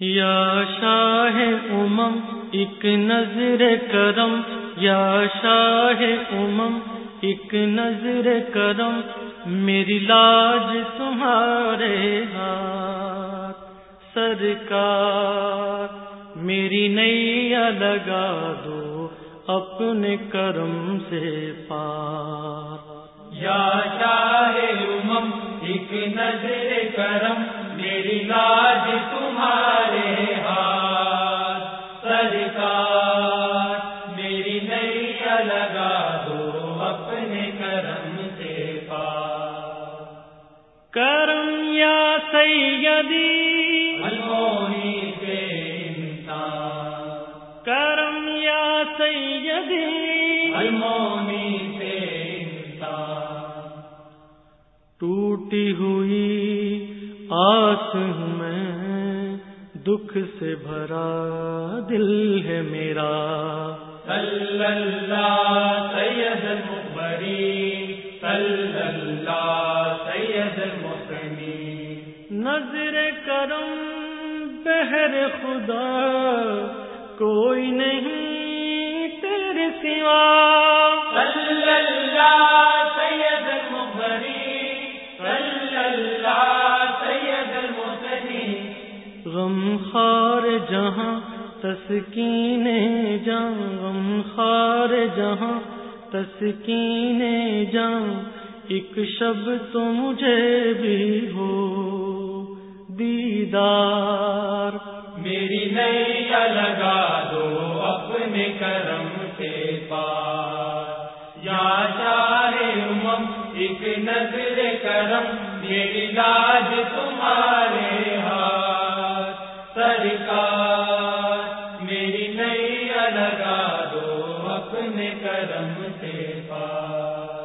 یا شاہ امم، ایک نظر کرم۔ یا شاہ امم، ایک نظر کرم۔ میری لاج تمہارے ہاتھ۔ سرکار، میری نیا لگا دو اپنے کرم سے پار یا شاہ امم، ایک نظر کرم۔ میری لاج تمہارے ہاتھ۔ سرکار میری نیا لگا دو اپنے کرم سے پار کرم یا سیدی؟ انسان۔ کرم یا سیدی؟ المونی سے انسان۔ ٹوٹی ہوئی آس ہوں میں دکھ سے بھرا دل ہے میرا۔ صلی اللہ سید المقبرین صلی اللہ سید المحسنین نظر کرم بہر خدا کوئی نہیں تیرے سوا۔ صلی اللہ غم خار جہاں، تسکین جہاں غم خار جہاں، تسکین جہاں ایک شب تو مجھے بھی ہو دیدار۔ میری نیا لگا دو اپنے کرم سے پار۔ یا چاہے امم، ایک نظر کرم میری لاج تمہارے ہاتھ سرکار، میری نیا لگا دو اپنے کرم سے پار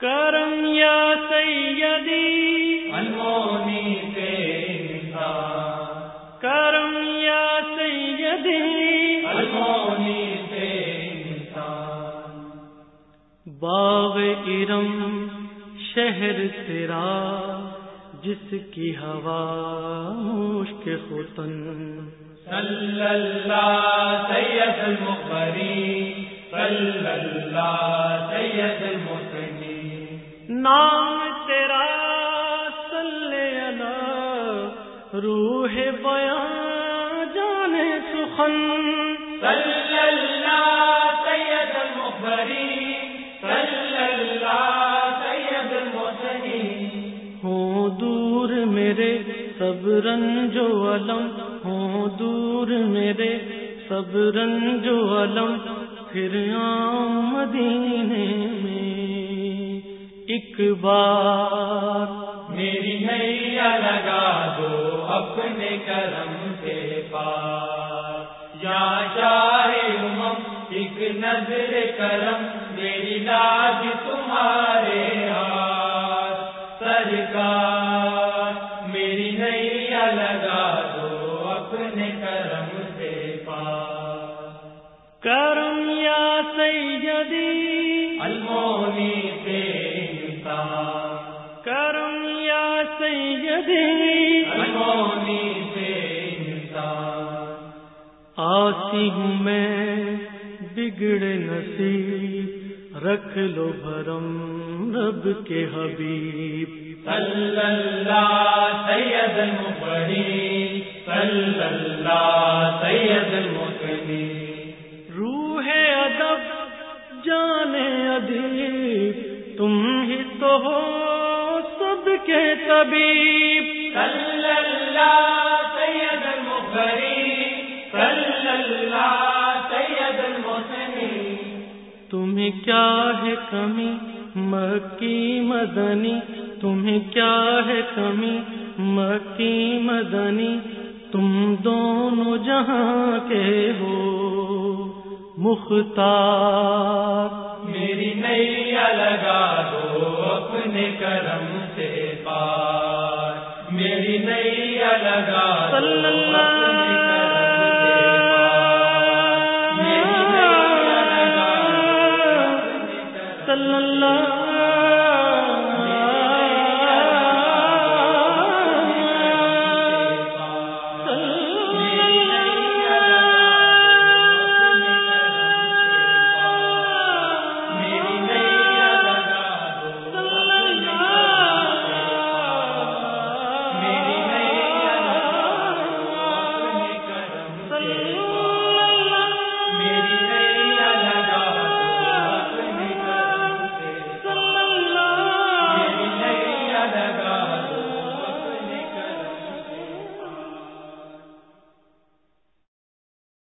کرم یا سیدی، انمونی سے کرم یا سیدی المونی سے انسان۔ باغ ارم شہر تیرا جس کی ہوا مشک ختن صلی اللہ سید المقبرین صلی اللہ سید المحسنین نام تیرا صلی اللہ روح بیاں جانے سخن۔ صلی اللہ سید المقبرین صلی اللہ میرے سب رنج و علم ہوں دور میرے سب رنج و علم پھر آؤں مدینے میں ایک بار میری نیا لگا دو اپنے کرم سے پار۔ یا شاہ امم، ایک نظر کرم، میری لاج تمہارے ہاتھ۔ سرکار میری نیا لگا دو اپنے کرم سے پار کرم یا سیدی المونی سے کرم یا سیدی المونی سے آسی ہوں میں بگڑ نصیب۔ رکھ لو بھرم رب کے حبیب۔ صلی اللہ سید المقبرین صلی اللہ سید المحسنین روح ادب جانے ادیب تم ہی تو ہو سب کے طبیب۔ صلی اللہ سید المقبرین صلی اللہ سید المحسنین تمہیں کیا ہے کمی؟ مکی مدنی تمہیں کیا ہے کمی؟ مکی مدنی تم دونوں جہاں کے ہو۔ مختار میری نیا لگا دو اپنے کرم سے پار۔ میری نیا لگا صلی اللہ صلی اللہ